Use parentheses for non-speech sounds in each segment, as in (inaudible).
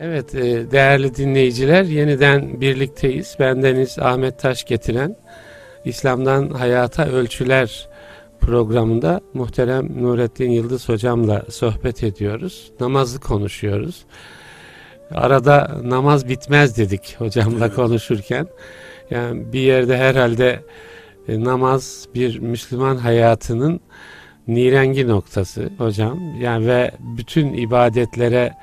Evet e, değerli dinleyiciler yeniden birlikteyiz. Bendeniz Ahmet Taş getiren İslam'dan Hayata Ölçüler programında muhterem Nurettin Yıldız hocamla sohbet ediyoruz. Namazı konuşuyoruz. Arada namaz bitmez dedik hocamla evet. konuşurken. Yani bir yerde herhalde e, namaz bir Müslüman hayatının nirengi noktası hocam. Yani ve bütün ibadetlere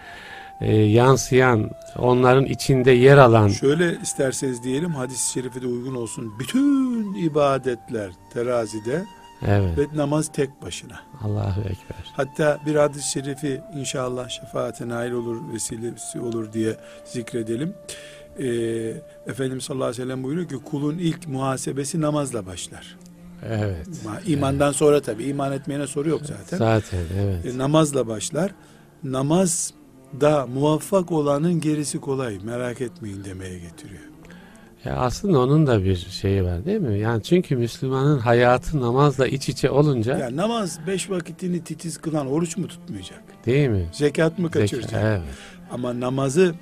e, yansıyan, onların içinde yer alan. Şöyle isterseniz diyelim hadis-i şerife de uygun olsun. Bütün ibadetler terazide evet. ve namaz tek başına. Allahu Ekber. Hatta bir hadis-i şerifi inşallah şefaate nail olur, vesilesi olur diye zikredelim. Ee, Efendimiz sallallahu aleyhi ve sellem buyuruyor ki kulun ilk muhasebesi namazla başlar. Evet. İmandan evet. sonra tabi iman etmeyene soru yok zaten. Zaten evet. E, namazla başlar. Namaz da muvaffak olanın gerisi kolay merak etmeyin demeye getiriyor. Ya aslında onun da bir şeyi var değil mi? Yani çünkü Müslümanın hayatı namazla iç içe olunca. Ya namaz beş vakitini titiz kılan oruç mu tutmayacak? Değil mi? Zekat mı kaçıracak? Zeka, evet. Ama namazı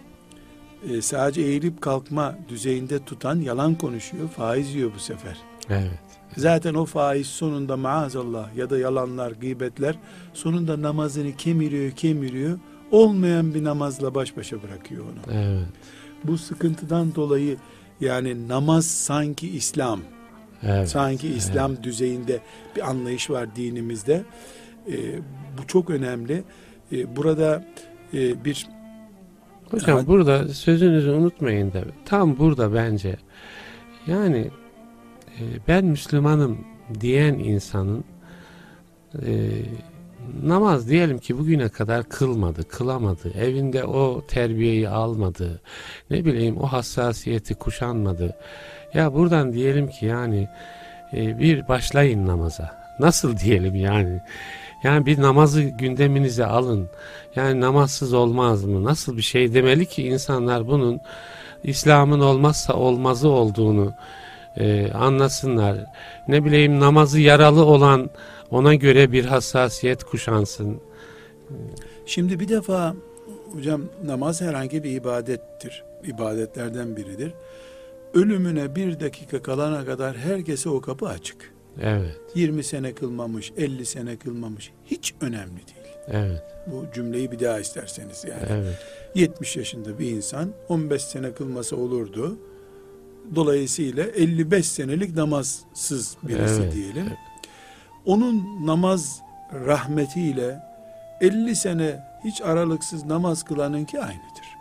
e, sadece eğilip kalkma düzeyinde tutan yalan konuşuyor, faiz yiyor bu sefer. Evet. Zaten o faiz sonunda maazallah ya da yalanlar, gıybetler sonunda namazını kemiriyor, kemiriyor. Olmayan bir namazla baş başa bırakıyor onu. Evet. Bu sıkıntıdan dolayı yani namaz sanki İslam. Evet. Sanki İslam evet. düzeyinde bir anlayış var dinimizde. Ee, bu çok önemli. Ee, burada e, bir Hocam burada sözünüzü unutmayın da tam burada bence yani e, ben Müslümanım diyen insanın e, namaz diyelim ki bugüne kadar kılmadı, kılamadı, evinde o terbiyeyi almadı, ne bileyim o hassasiyeti kuşanmadı. Ya buradan diyelim ki yani e, bir başlayın namaza. Nasıl diyelim yani? Yani bir namazı gündeminize alın. Yani namazsız olmaz mı? Nasıl bir şey demeli ki insanlar bunun İslam'ın olmazsa olmazı olduğunu e, anlasınlar. Ne bileyim namazı yaralı olan ona göre bir hassasiyet kuşansın. Şimdi bir defa hocam namaz herhangi bir ibadettir. İbadetlerden biridir. Ölümüne bir dakika kalana kadar herkese o kapı açık. Evet. 20 sene kılmamış, 50 sene kılmamış hiç önemli değil. Evet. Bu cümleyi bir daha isterseniz yani. Evet. 70 yaşında bir insan 15 sene kılması olurdu. Dolayısıyla 55 senelik namazsız birisi evet. diyelim. Evet. Onun namaz rahmetiyle 50 sene hiç aralıksız namaz kılanınki aynıdır.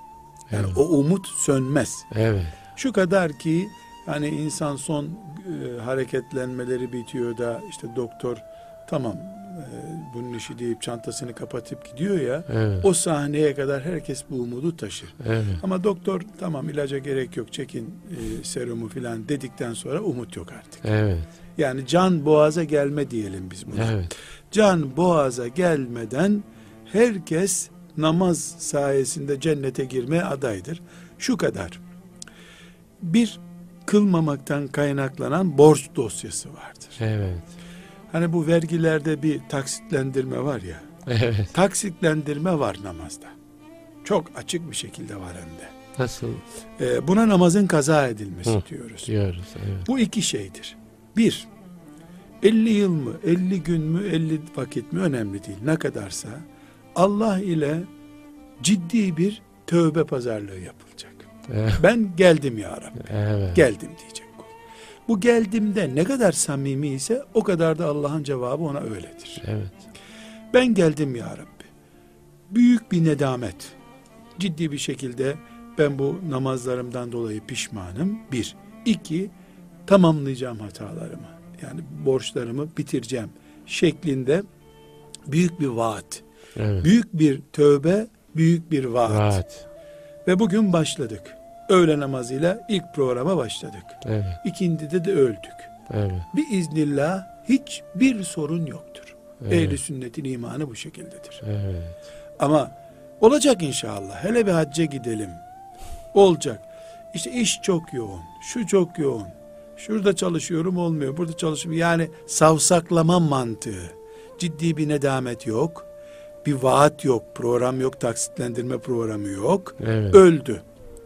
Yani evet. o umut sönmez. Evet. Şu kadar ki yani insan son e, hareketlenmeleri bitiyor da işte doktor tamam bunun işi deyip çantasını kapatıp gidiyor ya evet. o sahneye kadar herkes bu umudu taşır. Evet. Ama doktor tamam ilaca gerek yok çekin e, serumu filan dedikten sonra umut yok artık. Evet. Yani can boğaza gelme diyelim biz buna. Evet. Can boğaza gelmeden herkes namaz sayesinde cennete girmeye adaydır. Şu kadar. Bir kılmamaktan kaynaklanan borç dosyası vardır. Evet. Hani bu vergilerde bir taksitlendirme var ya. Evet. Taksitlendirme var namazda. Çok açık bir şekilde var hem de. Nasıl? Ee, buna namazın kaza edilmesi Hı, diyoruz. Diyoruz, evet. Bu iki şeydir. Bir, 50 yıl mı, 50 gün mü, 50 vakit mi önemli değil. Ne kadarsa Allah ile ciddi bir tövbe pazarlığı yapılacak. Evet. Ben geldim ya Rabbi. Evet. Geldim diyecek. Bu geldimde ne kadar samimi ise o kadar da Allah'ın cevabı ona öyledir. Evet. Ben geldim ya Rabbi. Büyük bir nedamet. Ciddi bir şekilde ben bu namazlarımdan dolayı pişmanım. Bir. iki tamamlayacağım hatalarımı. Yani borçlarımı bitireceğim şeklinde büyük bir vaat. Evet. Büyük bir tövbe, büyük bir vaat. vaat. Ve bugün başladık. Öğle namazıyla ilk programa başladık. Evet. İkindide de öldük. Evet. Bir iznillah hiçbir sorun yoktur. Evet. Ehli sünnetin imanı bu şekildedir. Evet. Ama olacak inşallah. Hele bir hacca gidelim. Olacak. İşte iş çok yoğun. Şu çok yoğun. Şurada çalışıyorum olmuyor. Burada çalışıyorum. Yani savsaklama mantığı. Ciddi bir nedamet yok. Bir vaat yok, program yok, taksitlendirme programı yok. Evet. Öldü.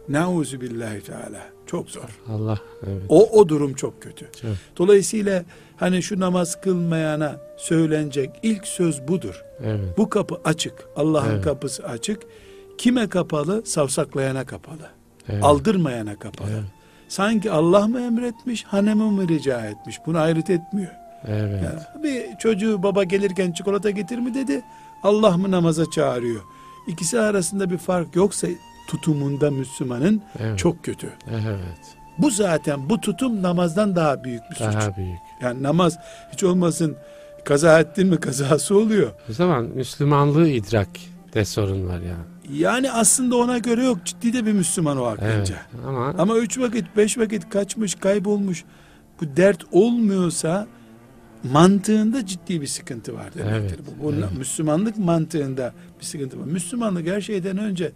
Nauzu billahi teala. Çok zor. Allah evet. O o durum çok kötü. Çok. Dolayısıyla hani şu namaz kılmayana söylenecek ilk söz budur. Evet. Bu kapı açık. Allah'ın Evet. kapısı açık. Kime kapalı? Savsaklayana kapalı. Evet. Aldırmayana kapalı. Evet. Sanki Allah mı emretmiş, hanımı mı rica etmiş? Bunu ayrıt etmiyor. Evet. Yani bir çocuğu baba gelirken çikolata getir mi dedi. Allah mı namaza çağırıyor? İkisi arasında bir fark yoksa tutumunda Müslümanın Evet. çok kötü. Evet. Bu zaten bu tutum namazdan daha büyük bir suç. Daha büyük. Yani namaz hiç olmasın kaza ettin mi kazası oluyor. O zaman Müslümanlığı idrakte sorun var yani. Yani aslında ona göre yok. Ciddi de bir Müslüman o Evet. aklınca. Ama, Ama üç vakit, beş vakit kaçmış, kaybolmuş. Bu dert olmuyorsa mantığında ciddi bir sıkıntı var demektir. Evet, bu, bu evet. Müslümanlık mantığında bir sıkıntı var. Müslümanlık her şeyden önce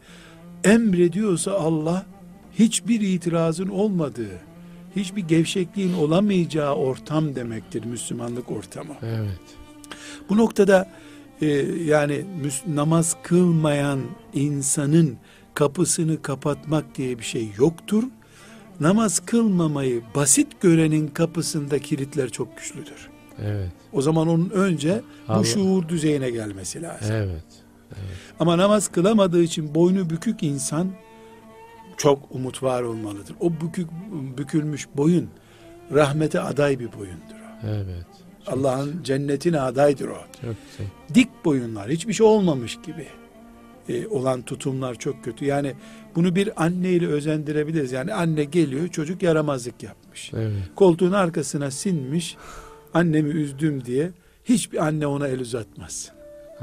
emrediyorsa Allah hiçbir itirazın olmadığı, hiçbir gevşekliğin olamayacağı ortam demektir Müslümanlık ortamı. evet. Bu noktada e, yani namaz kılmayan insanın kapısını kapatmak diye bir şey yoktur. Namaz kılmamayı basit görenin kapısında kilitler çok güçlüdür. Evet. O zaman onun önce Allah- bu şuur düzeyine gelmesi lazım. Evet. Ama namaz kılamadığı için boynu bükük insan çok umut var olmalıdır. O bükük bükülmüş boyun rahmete aday bir boyundur o. Evet. Allah'ın cennetine adaydır o. Çok güzel. dik boyunlar hiçbir şey olmamış gibi e, olan tutumlar çok kötü. Yani bunu bir anneyle özendirebiliriz. Yani anne geliyor çocuk yaramazlık yapmış. Evet. Koltuğun arkasına sinmiş annemi üzdüm diye hiçbir anne ona el uzatmaz.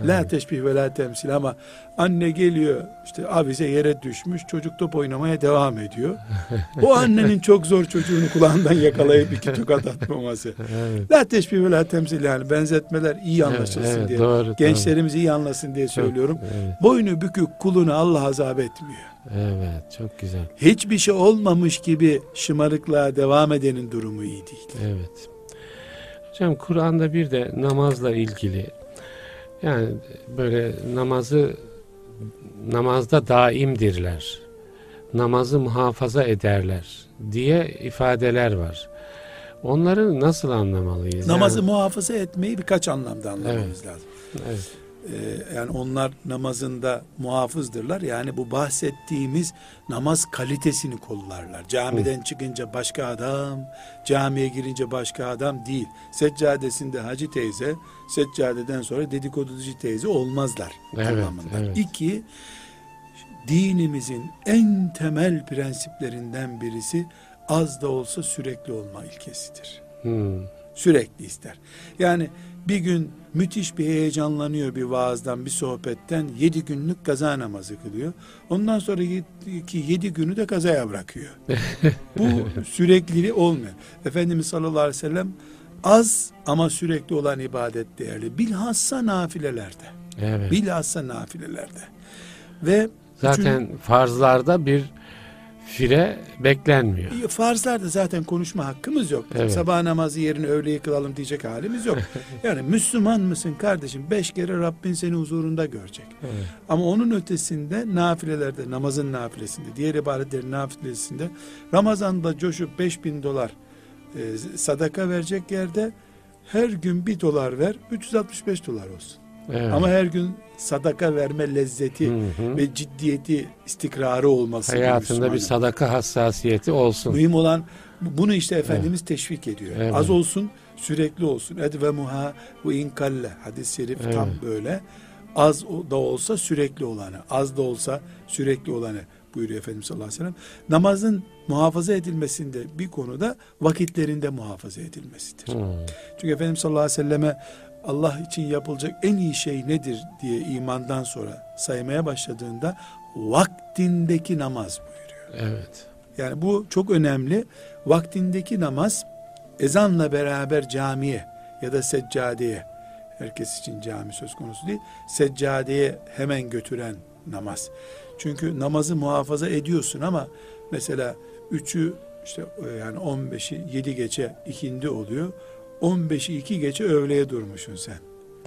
La Evet. teşbih ve la temsil ama anne geliyor işte avize yere düşmüş çocuk top oynamaya devam ediyor. (laughs) O annenin çok zor çocuğunu kulağından yakalayıp iki tokat atmaması. (laughs) Evet. La teşbih ve la temsil yani benzetmeler iyi anlaşılsın evet, diye. doğru, doğru. Gençlerimiz iyi anlasın diye Çok- söylüyorum. Evet. Boynu bükük kulunu Allah azap etmiyor. Evet. Çok güzel. Hiçbir şey olmamış gibi şımarıklığa devam edenin durumu iyi değil. Evet. Hocam Kur'an'da bir de namazla ilgili yani böyle namazı namazda daimdirler. Namazı muhafaza ederler diye ifadeler var. Onları nasıl anlamalıyız? Namazı Yani- muhafaza etmeyi birkaç anlamda anlamamız lazım. evet. Ee, yani onlar namazında muhafızdırlar. Yani bu bahsettiğimiz namaz kalitesini kollarlar. Camiden çıkınca başka adam, camiye girince başka adam değil. Seccadesinde hacı teyze, seccadeden sonra dedikoducu teyze olmazlar. Evet, anlamında. evet. İki, dinimizin en temel prensiplerinden birisi az da olsa sürekli olma ilkesidir. Hmm. Sürekli ister. Yani bir gün müthiş bir heyecanlanıyor bir vaazdan, bir sohbetten yedi günlük kaza namazı kılıyor. Ondan sonraki yedi günü de kazaya bırakıyor. (laughs) Bu sürekliliği olmuyor. Efendimiz sallallahu aleyhi ve sellem az ama sürekli olan ibadet değerli. Bilhassa nafilelerde. Evet. Bilhassa nafilelerde. Ve Zaten farzlarda bir fire beklenmiyor. Farzlarda zaten konuşma hakkımız yok. Evet. Sabah namazı yerine öğleyi kılalım diyecek halimiz yok. (laughs) yani Müslüman mısın kardeşim? Beş kere Rabbin seni huzurunda görecek. Evet. Ama onun ötesinde nafilelerde, namazın nafilesinde, diğer ibadetlerin nafilesinde Ramazan'da coşup 5000 dolar e, sadaka verecek yerde her gün bir dolar ver, 365 dolar olsun. Evet. Ama her gün sadaka verme lezzeti Hı hı. ve ciddiyeti, istikrarı olması. hayatında bir sadaka hassasiyeti olsun. Mühim olan bunu işte Efendimiz teşvik ediyor. Evet. Az olsun, sürekli olsun. Edve muha ve inkalle. Hadis-i şerif Evet. tam böyle. Az da olsa sürekli olanı, az da olsa sürekli olanı buyuruyor Efendimiz sallallahu aleyhi ve sellem. Namazın muhafaza edilmesinde bir konuda vakitlerinde muhafaza edilmesidir. Hmm. Çünkü Efendimiz sallallahu aleyhi ve selleme Allah için yapılacak en iyi şey nedir diye imandan sonra saymaya başladığında vaktindeki namaz buyuruyor. Evet. Yani bu çok önemli. Vaktindeki namaz ezanla beraber camiye ya da seccadeye herkes için cami söz konusu değil. Seccadeye hemen götüren namaz. Çünkü namazı muhafaza ediyorsun ama mesela üçü işte e, yani 15'i 7 geçe ikindi oluyor. 15'i 2 geçe öğleye durmuşsun sen.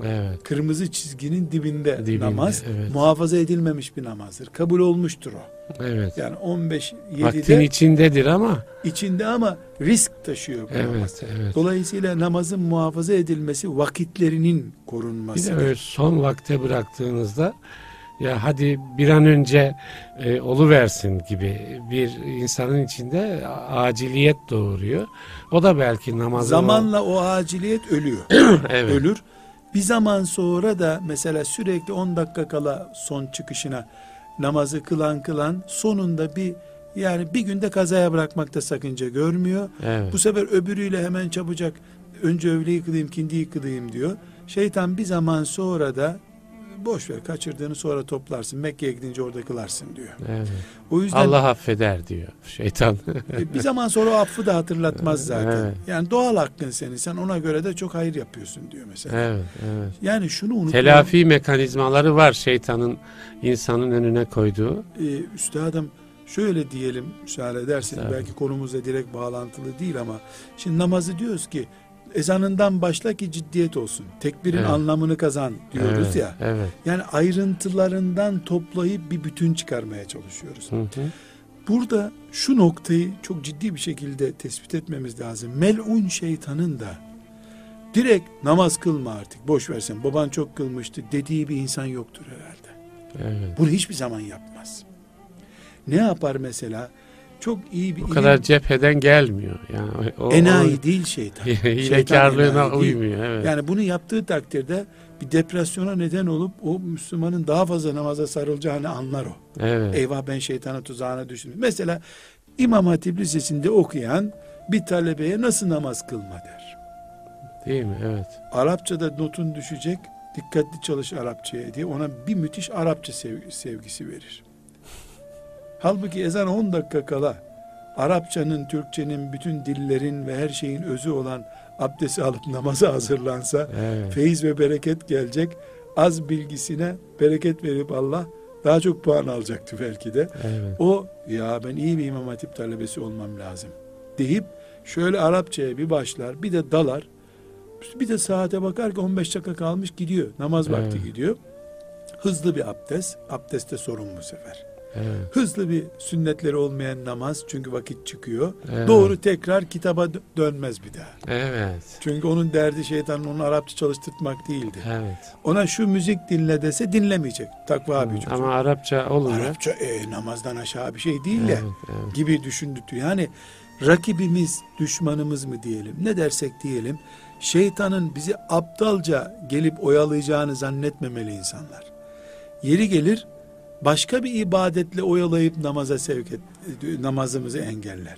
Evet. Kırmızı çizginin dibinde, Dibinde, namaz evet. muhafaza edilmemiş bir namazdır. Kabul olmuştur o. Evet. Yani 15 Vaktin 7'de içindedir ama içinde ama risk taşıyor bu namaz. evet, evet. Dolayısıyla namazın muhafaza edilmesi vakitlerinin Bir korunması. de öyle son vakte bıraktığınızda ya hadi bir an önce e, oluversin gibi bir insanın içinde aciliyet doğuruyor. O da belki namazı Zamanla o aciliyet ölüyor. (clears throat) evet. Ölür. Bir zaman sonra da mesela sürekli 10 dakika kala son çıkışına namazı kılan kılan sonunda bir yani bir günde kazaya bırakmakta sakınca görmüyor. Evet. Bu sefer öbürüyle hemen çabucak önce öğleyi kılayım, kindiyi kılayım diyor. Şeytan bir zaman sonra da boş ver kaçırdığını sonra toplarsın. Mekke'ye gidince orada kılarsın diyor. evet. O yüzden Allah affeder diyor şeytan. e, bir zaman sonra o affı da hatırlatmaz zaten. Evet. Yani doğal hakkın senin. Sen ona göre de çok hayır yapıyorsun diyor mesela. evet, evet. Yani şunu unutma. Telafi mekanizmaları var şeytanın insanın önüne koyduğu. Ee, üstadım şöyle diyelim müsaade ederseniz belki konumuzla direkt bağlantılı değil ama şimdi namazı diyoruz ki ezanından başla ki ciddiyet olsun. Tekbirin Evet. anlamını kazan diyoruz evet, ya. Evet. Yani ayrıntılarından toplayıp bir bütün çıkarmaya çalışıyoruz. Hı hı. Burada şu noktayı çok ciddi bir şekilde tespit etmemiz lazım. Melun şeytanın da direkt namaz kılma artık boş versen baban çok kılmıştı dediği bir insan yoktur herhalde. Evet. Bunu hiçbir zaman yapmaz. Ne yapar mesela? Çok iyi bir Bu ilim- kadar cepheden gelmiyor. Yani o, o- enayi değil şeytan. (laughs) o- Şeytan hilekarlığına değil. uymuyor. Evet. Yani bunu yaptığı takdirde bir depresyona neden olup o Müslümanın daha fazla namaza sarılacağını anlar o. evet. Eyvah ben şeytanın tuzağına düştüm. Mesela İmam Hatip Lisesi'nde okuyan bir talebeye nasıl namaz kılma der. Değil mi? Evet. Arapçada notun düşecek, dikkatli çalış Arapçaya diye ona bir müthiş Arapça sev- sevgisi verir. Halbuki ezan 10 dakika kala Arapçanın, Türkçenin, bütün dillerin ve her şeyin özü olan abdesti alıp namaza hazırlansa Evet. feyiz ve bereket gelecek. Az bilgisine bereket verip Allah daha çok puan alacaktı belki de. Evet. O ya ben iyi bir İmam Hatip talebesi olmam lazım deyip şöyle Arapçaya bir başlar bir de dalar bir de saate bakar ki 15 dakika kalmış gidiyor namaz vakti Evet. gidiyor hızlı bir abdest abdestte sorun bu sefer Evet. hızlı bir sünnetleri olmayan namaz çünkü vakit çıkıyor Evet. doğru tekrar kitaba dö- dönmez bir daha Evet. çünkü onun derdi şeytanın onu Arapça çalıştırtmak değildi Evet. ona şu müzik dinle dese dinlemeyecek takva bir çocuk Ama Arapça olunca Arapça e, namazdan aşağı bir şey değil ya evet, evet. gibi düşündürtüyor. Yani rakibimiz, düşmanımız mı diyelim, ne dersek diyelim, şeytanın bizi aptalca gelip oyalayacağını zannetmemeli insanlar. Yeri gelir, başka bir ibadetle oyalayıp namaza sevk et, namazımızı engeller.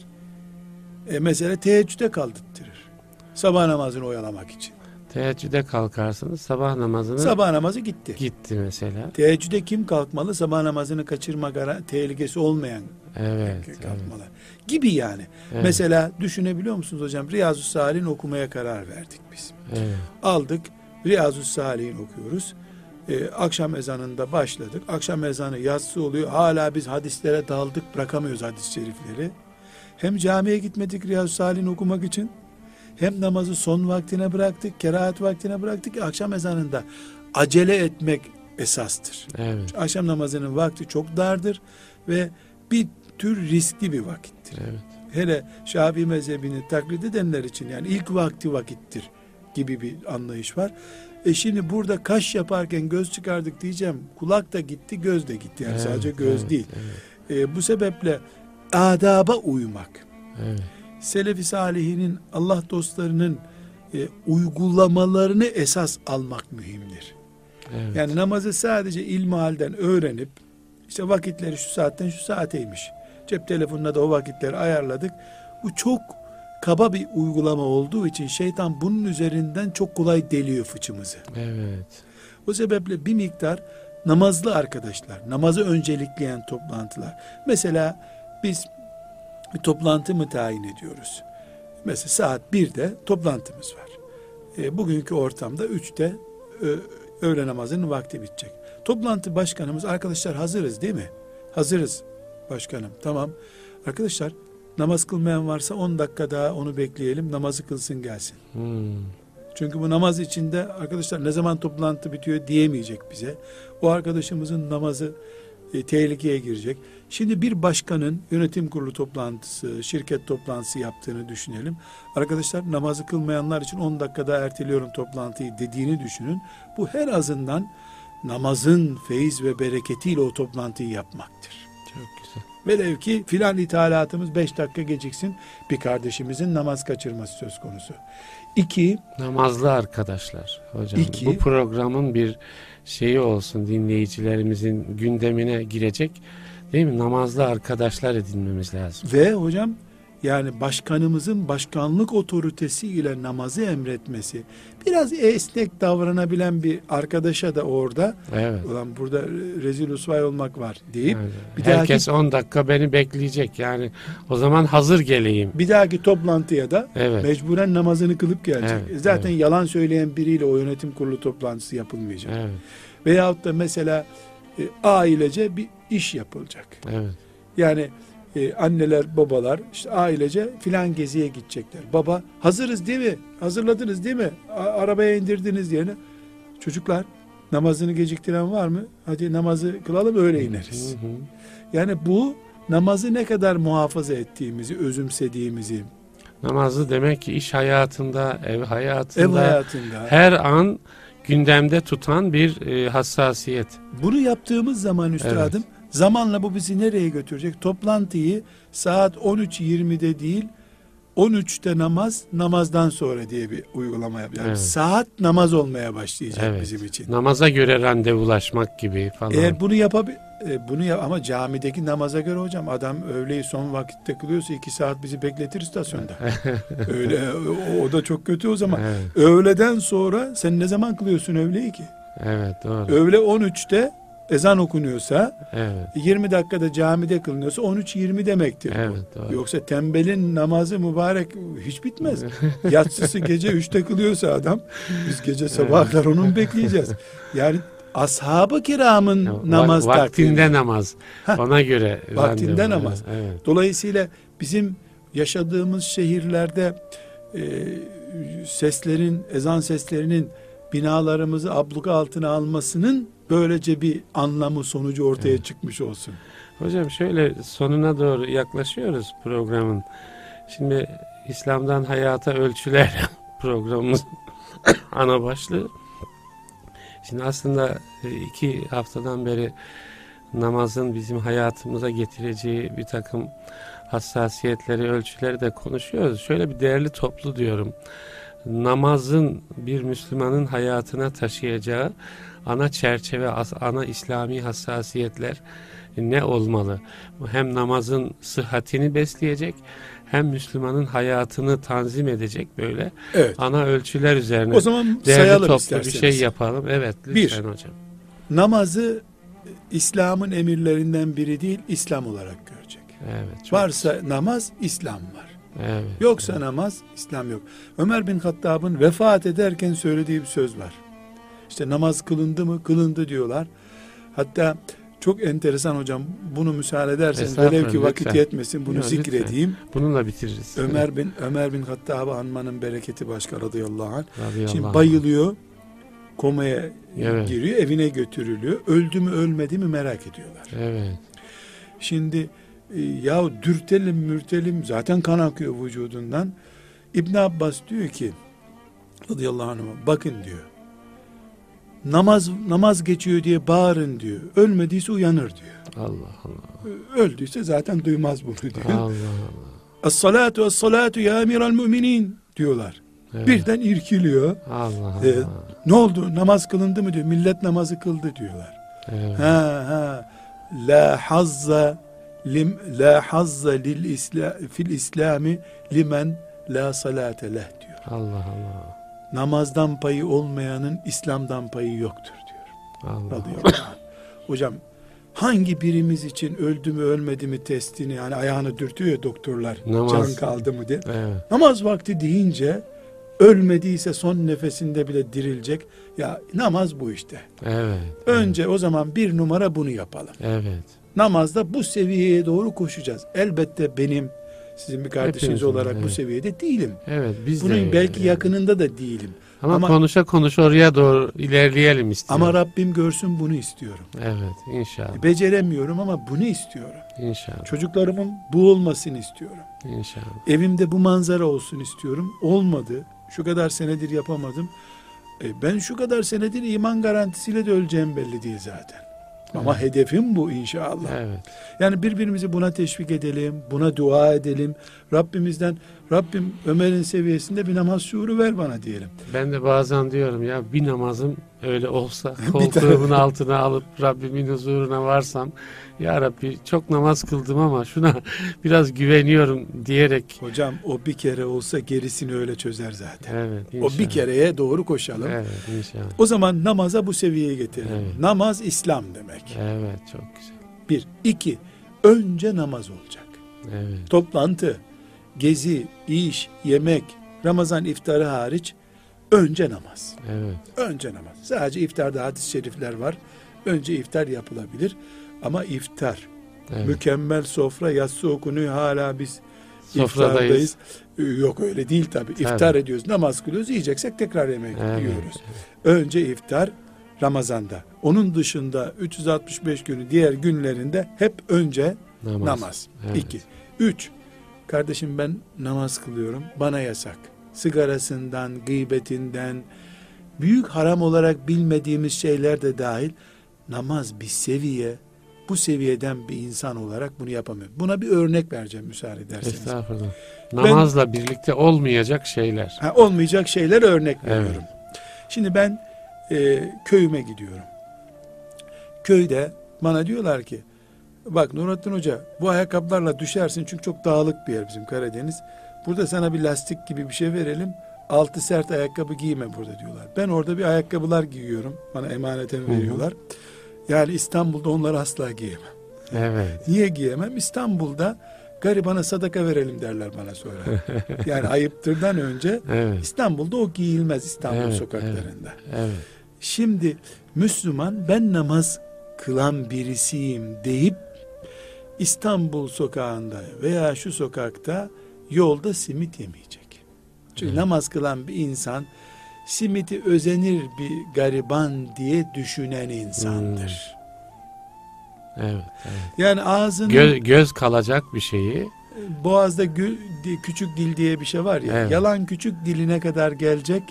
E mesela teheccüde kaldırtırır. Sabah namazını oyalamak için. Teheccüde kalkarsınız sabah namazını Sabah namazı gitti. gitti mesela. Teheccüde kim kalkmalı? Sabah namazını kaçırma gara- tehlikesi olmayan Evet. evet. kalkmalı. Gibi yani. Evet. Mesela düşünebiliyor musunuz hocam? Riyazu Salih'in okumaya karar verdik biz. Evet. Aldık Riyazu Salih'in okuyoruz. Ee, akşam ezanında başladık. Akşam ezanı yatsı oluyor. Hala biz hadislere daldık bırakamıyoruz hadis-i şerifleri. Hem camiye gitmedik Riyazu Salih'in okumak için. Hem namazı son vaktine bıraktık. Kerahat vaktine bıraktık. Akşam ezanında acele etmek esastır. Evet. Akşam namazının vakti çok dardır ve bir tür riskli bir vakittir. Evet. Hele Şafii mezhebini taklit edenler için yani ilk vakti vakittir gibi bir anlayış var. E şimdi burada kaş yaparken göz çıkardık diyeceğim. Kulak da gitti, göz de gitti. Yani Evet, sadece göz evet, değil. Evet. E, bu sebeple adaba uymak. evet. Selefi salihinin Allah dostlarının e, uygulamalarını esas almak mühimdir. evet. Yani namazı sadece ilmihalden öğrenip işte vakitleri şu saatten şu saateymiş. Cep telefonuna da o vakitleri ayarladık. Bu çok kaba bir uygulama olduğu için şeytan bunun üzerinden çok kolay deliyor fıçımızı. evet. O sebeple bir miktar namazlı arkadaşlar, namazı öncelikleyen toplantılar. Mesela biz bir toplantı mı tayin ediyoruz? Mesela saat 1'de toplantımız var. E, bugünkü ortamda 3'te ö- öğle namazının vakti bitecek. Toplantı başkanımız arkadaşlar hazırız değil mi? Hazırız başkanım. Tamam. Arkadaşlar namaz kılmayan varsa 10 dakika daha onu bekleyelim. Namazı kılsın gelsin. Hmm. Çünkü bu namaz içinde arkadaşlar ne zaman toplantı bitiyor diyemeyecek bize. O arkadaşımızın namazı e, tehlikeye girecek. Şimdi bir başkanın yönetim kurulu toplantısı, şirket toplantısı yaptığını düşünelim. Arkadaşlar namazı kılmayanlar için 10 dakikada erteliyorum toplantıyı dediğini düşünün. Bu her azından namazın feyiz ve bereketiyle o toplantıyı yapmaktır. Çok güzel. Velev ki filan ithalatımız 5 dakika geciksin bir kardeşimizin namaz kaçırması söz konusu. İki, Namazlı arkadaşlar hocam. İki- Bu programın bir şeyi olsun dinleyicilerimizin gündemine girecek değil mi? Namazlı arkadaşlar edinmemiz lazım. Ve hocam yani başkanımızın başkanlık otoritesiyle namazı emretmesi biraz esnek davranabilen bir arkadaşa da orada Evet. ulan burada rezil usvay olmak var deyip Yani bir herkes 10 dakika beni bekleyecek. Yani o zaman hazır geleyim. bir dahaki toplantıya da Evet. mecburen namazını kılıp gelecek. Evet, Zaten evet. yalan söyleyen biriyle o yönetim kurulu toplantısı yapılmayacak. Evet. Veyahut da mesela e, ailece bir iş yapılacak. Evet. Yani e, anneler, babalar işte ailece filan geziye gidecekler. Baba hazırız değil mi? Hazırladınız değil mi? A- arabaya indirdiniz yerine. Çocuklar namazını geciktiren var mı? Hadi namazı kılalım öyle ineriz. Hı hı. Yani bu namazı ne kadar muhafaza ettiğimizi, özümsediğimizi, Namazı demek ki iş hayatında, ev hayatında, ev hayatında her an gündemde tutan bir e, hassasiyet. bunu yaptığımız zaman üstadım zamanla bu bizi nereye götürecek? Toplantıyı saat 13.20'de değil 13'te namaz, namazdan sonra diye bir uygulama yapacağız. Evet. Saat namaz olmaya başlayacak Evet. bizim için. Namaza göre randevulaşmak gibi falan. Eğer bunu yapabil e, bunu ya ama camideki namaza göre hocam adam öğleyi son vakitte kılıyorsa iki saat bizi bekletir istasyonda. (laughs) Öyle o, o da çok kötü o zaman. evet, Öğleden sonra sen ne zaman kılıyorsun öğleyi ki? evet doğru. Öğle 13'te ezan okunuyorsa Evet, 20 dakikada camide kılınıyorsa 13-20 demektir. bu. evet doğru. Yoksa tembelin namazı mübarek hiç bitmez. (laughs) Yatsısı gece 3'te kılıyorsa adam biz gece sabahlar onu mu bekleyeceğiz? Yani ashab-ı kiramın Ya, va- namaz vaktinde takvimi. namaz. Heh, Ona göre Vaktinde randevu. namaz. Evet, Dolayısıyla bizim yaşadığımız şehirlerde e, seslerin, ezan seslerinin binalarımızı abluka altına almasının böylece bir anlamı sonucu ortaya Evet. çıkmış olsun. Hocam şöyle sonuna doğru yaklaşıyoruz programın. Şimdi İslam'dan hayata ölçüler (laughs) programımız (laughs) ana başlığı. Şimdi aslında e, iki haftadan beri namazın bizim hayatımıza getireceği bir takım hassasiyetleri, ölçüleri de konuşuyoruz. Şöyle bir değerli toplu diyorum. Namazın bir Müslümanın hayatına taşıyacağı ana çerçeve, ana İslami hassasiyetler ne olmalı? Hem namazın sıhhatini besleyecek hem Müslümanın hayatını tanzim edecek böyle Evet. ana ölçüler üzerine O zaman değerli sayalım toplu isterseniz. bir şey yapalım. Evet lütfen hocam. Namazı İslam'ın emirlerinden biri değil, İslam olarak görecek. Evet. çok- Varsa namaz, İslam var. Evet. Yoksa namaz, İslam yok. Ömer bin Hattab'ın vefat ederken söylediği bir söz var. İşte namaz kılındı mı? Kılındı diyorlar. Hatta çok enteresan hocam. Bunu müsaade ederseniz velev ki vakit lütfen. yetmesin bunu Yok, zikredeyim. Bununla bitiririz. Ömer bin Ömer bin Hattab'ı anmanın bereketi başka radıyallahu anh. Radıyallahu Şimdi anh. bayılıyor. Komaya Evet. giriyor, evine götürülüyor. Öldü mü ölmedi mi merak ediyorlar. Evet. Şimdi e, ya dürtelim mürtelim zaten kan akıyor vücudundan. İbn Abbas diyor ki radıyallahu anh bakın diyor. Namaz namaz geçiyor diye bağırın diyor. Ölmediyse uyanır diyor. Allah Allah. Öldüyse zaten duymaz bunu diyor. Allah Allah. Es-salatu es-salatu ya emiral müminin diyorlar. Evet. Birden irkiliyor. Allah Evet. Allah. Ne oldu? Namaz kılındı mı diyor. Millet namazı kıldı diyorlar. Evet. Ha ha. La hazza lim la hazza lil isla fil İslami limen la salate leh diyor. Allah Allah. Namazdan payı olmayanın İslam'dan payı yoktur diyor. Allah. Anh. Hocam hangi birimiz için öldü mü ölmedi mi testini yani ayağını dürtüyor ya doktorlar Namaz. can kaldı mı diye. Evet. Namaz vakti deyince ölmediyse son nefesinde bile dirilecek. Ya namaz bu işte. Evet. Önce o zaman bir numara bunu yapalım. Evet. Namazda bu seviyeye doğru koşacağız. Elbette benim sizin bir kardeşiniz Hepimizin, olarak bu evet. seviyede değilim. Evet. Biz Bunun de belki yani. yakınında da değilim. Ama, Ama- konuşa konuşa oraya doğru ilerleyelim istiyorum. Ama Rabbim görsün bunu istiyorum. Evet inşallah. Beceremiyorum ama bunu istiyorum. İnşallah. Çocuklarımın bu olmasını istiyorum. İnşallah. Evimde bu manzara olsun istiyorum. Olmadı. Şu kadar senedir yapamadım. E, ben şu kadar senedir iman garantisiyle de öleceğim belli değil zaten. Ama Evet. hedefim bu inşallah. Evet. Yani birbirimizi buna teşvik edelim, buna dua edelim. Rabbimizden, Rabbim Ömer'in seviyesinde bir namaz şuuru ver bana diyelim. Ben de bazen diyorum ya bir namazım öyle olsa (laughs) koltuğumun altına alıp Rabbimin huzuruna varsam ya Rabbi çok namaz kıldım ama şuna (laughs) biraz güveniyorum diyerek Hocam o bir kere olsa gerisini öyle çözer zaten. evet O inşallah. bir kereye doğru koşalım. Evet inşallah. O zaman namaza bu seviyeye getirelim. Evet. Namaz İslam demek. Evet çok güzel. Bir. iki. Önce namaz olacak. Evet. Toplantı, gezi, iş, yemek, Ramazan iftarı hariç önce namaz. Evet. Önce namaz. Sadece iftarda hadis-i şerifler var. Önce iftar yapılabilir. Ama iftar, evet. mükemmel sofra, yatsı okunuyor hala biz Sofradayız. iftardayız. Ee, Yok öyle değil tabi. İftar ediyoruz, namaz kılıyoruz, yiyeceksek tekrar yemek Evet. yiyoruz. Önce iftar Ramazan'da. Onun dışında 365 günü diğer günlerinde hep önce Namaz. namaz. Evet. İki. Üç. Kardeşim ben namaz kılıyorum. Bana yasak. Sigarasından, gıybetinden, büyük haram olarak bilmediğimiz şeyler de dahil namaz bir seviye. Bu seviyeden bir insan olarak bunu yapamıyor. Buna bir örnek vereceğim müsaade ederseniz. Estağfurullah. Namazla birlikte olmayacak şeyler. Ha, olmayacak şeyler örnek Evet. veriyorum. Şimdi ben e, köyüme gidiyorum. Köyde bana diyorlar ki bak Nurattin Hoca bu ayakkabılarla düşersin çünkü çok dağlık bir yer bizim Karadeniz. Burada sana bir lastik gibi bir şey verelim. Altı sert ayakkabı giyme burada diyorlar. Ben orada bir ayakkabılar giyiyorum. Bana emaneten hı. veriyorlar. Yani İstanbul'da onları asla giyemem. Evet. Niye giyemem? İstanbul'da garibana sadaka verelim derler bana sonra. (laughs) yani ayıptırdan önce Evet. İstanbul'da o giyilmez İstanbul Evet, sokaklarında. Evet. Şimdi Müslüman ben namaz kılan birisiyim deyip İstanbul sokağında veya şu sokakta yolda simit yemeyecek. Çünkü Evet. namaz kılan bir insan simiti özenir bir gariban diye düşünen insandır. Evet. evet. Yani ağzının Gö- göz kalacak bir şeyi boğazda gü- di- küçük dil diye bir şey var ya. Evet. Yalan küçük diline kadar gelecek.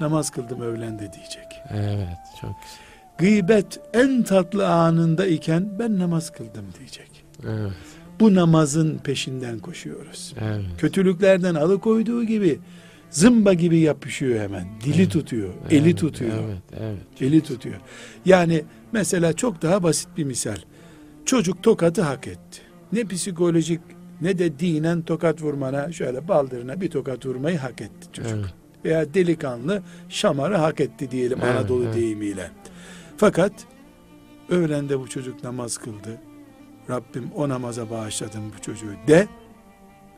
Namaz kıldım öğlende diyecek. evet çok güzel. Gıybet en tatlı anında iken ben namaz kıldım diyecek. Evet. Bu namazın peşinden koşuyoruz. Evet. Kötülüklerden alıkoyduğu gibi zımba gibi yapışıyor hemen. Dili Evet. tutuyor, eli Evet, tutuyor. Evet, evet. Eli tutuyor. Yani mesela çok daha basit bir misal. Çocuk tokatı hak etti. Ne psikolojik ne de dinen tokat vurmana şöyle baldırına bir tokat vurmayı hak etti çocuk. Evet. Veya delikanlı şamarı hak etti diyelim Evet, Anadolu evet. deyimiyle. Fakat öğlende bu çocuk namaz kıldı. Rabbim o namaza bağışladım bu çocuğu de.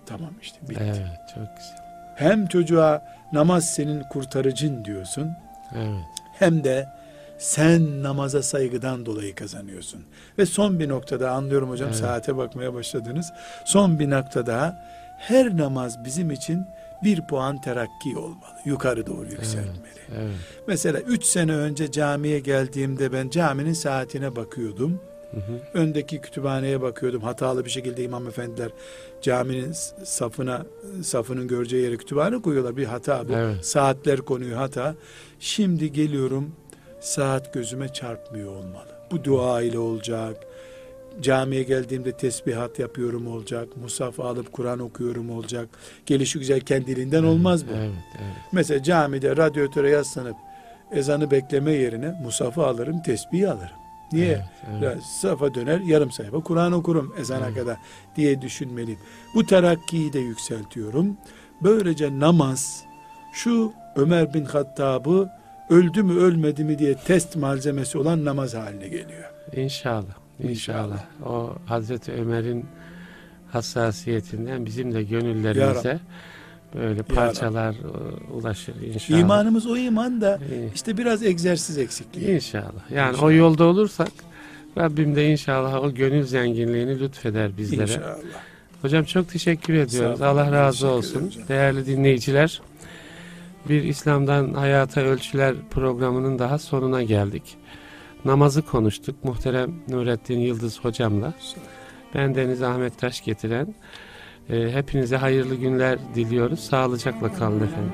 Tamam işte bitti. Evet, çok güzel. Hem çocuğa namaz senin kurtarıcın diyorsun Evet. hem de sen namaza saygıdan dolayı kazanıyorsun. Ve son bir noktada anlıyorum hocam Evet. saate bakmaya başladınız. Son bir noktada her namaz bizim için bir puan terakki olmalı. Yukarı doğru yükselmeli. Evet. Mesela üç sene önce camiye geldiğimde ben caminin saatine bakıyordum. Hı hı. Öndeki kütüphaneye bakıyordum. Hatalı bir şekilde imam efendiler caminin safına safının göreceği yere kütüphane koyuyorlar. Bir hata bu. Evet. Saatler konuyor hata. Şimdi geliyorum saat gözüme çarpmıyor olmalı. Bu dua ile olacak. Camiye geldiğimde tesbihat yapıyorum olacak. Musaf alıp Kur'an okuyorum olacak. Gelişi güzel kendiliğinden olmaz bu. Evet, evet. Mesela camide radyatöre yaslanıp ezanı bekleme yerine musafı alırım, tesbihi alırım. Niye? Evet, evet. Safa döner yarım sayfa Kur'an okurum ezana Evet. kadar diye düşünmeliyim. Bu terakkiyi de yükseltiyorum. Böylece namaz şu Ömer bin Hattab'ı öldü mü ölmedi mi diye test malzemesi olan namaz haline geliyor. İnşallah. İnşallah. O Hazreti Ömer'in hassasiyetinden bizim de gönüllerimize böyle parçalar e, ulaşır inşallah. İmanımız o iman da işte biraz egzersiz eksikliği. İnşallah. Yani İnşallah. o yolda olursak Rabbim de inşallah o gönül zenginliğini lütfeder bizlere. İnşallah. Hocam çok teşekkür ediyoruz. Allah razı olsun. hocam. Değerli dinleyiciler. Bir İslam'dan Hayata Ölçüler programının daha sonuna geldik. Namazı konuştuk muhterem Nurettin Yıldız hocamla. Ben Deniz Ahmet Taş getiren. E, hepinize hayırlı günler diliyoruz. Sağlıcakla kalın efendim.